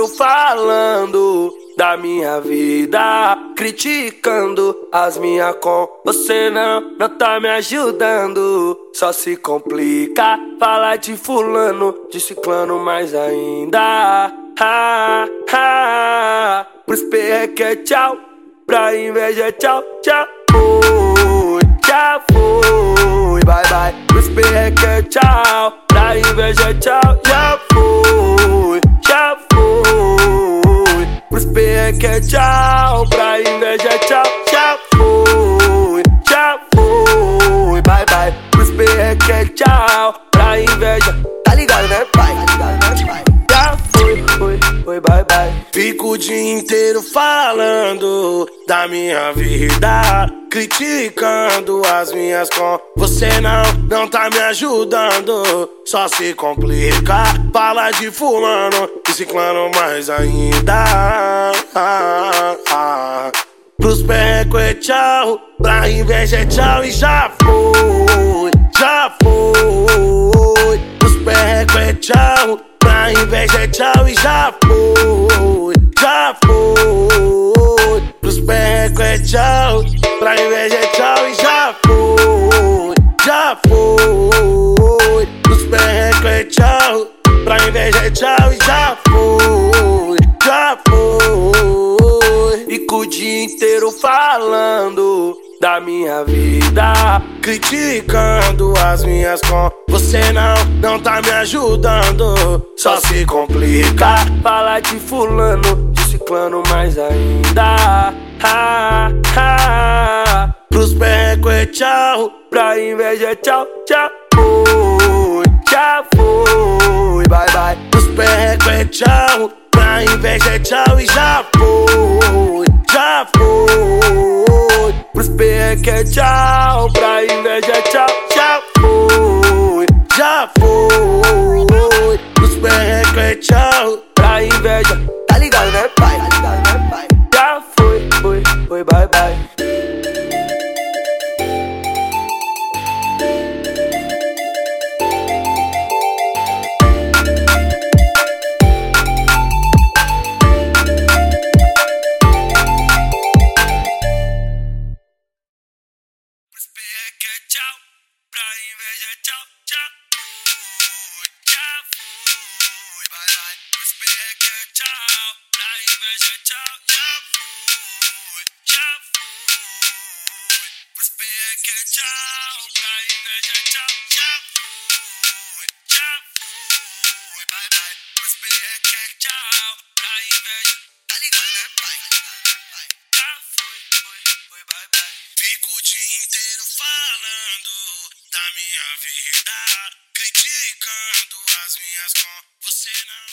inteiro falando da minha vida, criticando as minhas com. Você não, não tá me ajudando, só se complica. Fala de fulano, de ciclano mais ainda. Ha, ha. Pros perreque é tchau, pra inveja é tchau, tchau. Foi, já foi, bye bye. Pros perreque é tchau, pra inveja é tchau, perreque é tchau, pra inveja é tchau, já foi, já foi, bye bye. Pros perreque é tchau, pra inveja, tá ligado né pai? Tá ligado né pai? Já foi, foi, bye bye. Fico o dia inteiro falando da minha vida, criticando as minhas com. Você não, não tá me ajudando, só se complica. Fala de fulano e ciclano mais ainda. É tchau, pra inveja é tchau e já foi, já foi. Pros perreco é tchau, pra inveja é tchau e já foi, já foi. Pros perreco é tchau, pra inveja é tchau e já foi, já foi. Pros perreco é tchau, pra inveja é tchau e já foi, já foi. Dia inteiro falando da minha vida, criticando as minhas com. Você não, não tá me ajudando, só se complica. Fala de fulano, de ciclano mais ainda. Ha, ha. Pros perreco é tchau, pra inveja é tchau, tchau. Foi, já foi, bye bye. Pros perreco é tchau, pra inveja é tchau e já foi, foi. Pros perreco é tchau, pra inveja é tchau, já foi, já foi. Pros perreco é tchau, pra inveja, tá ligado né pai? Tá ligado né minha vida, criticando as minhas com. Você não.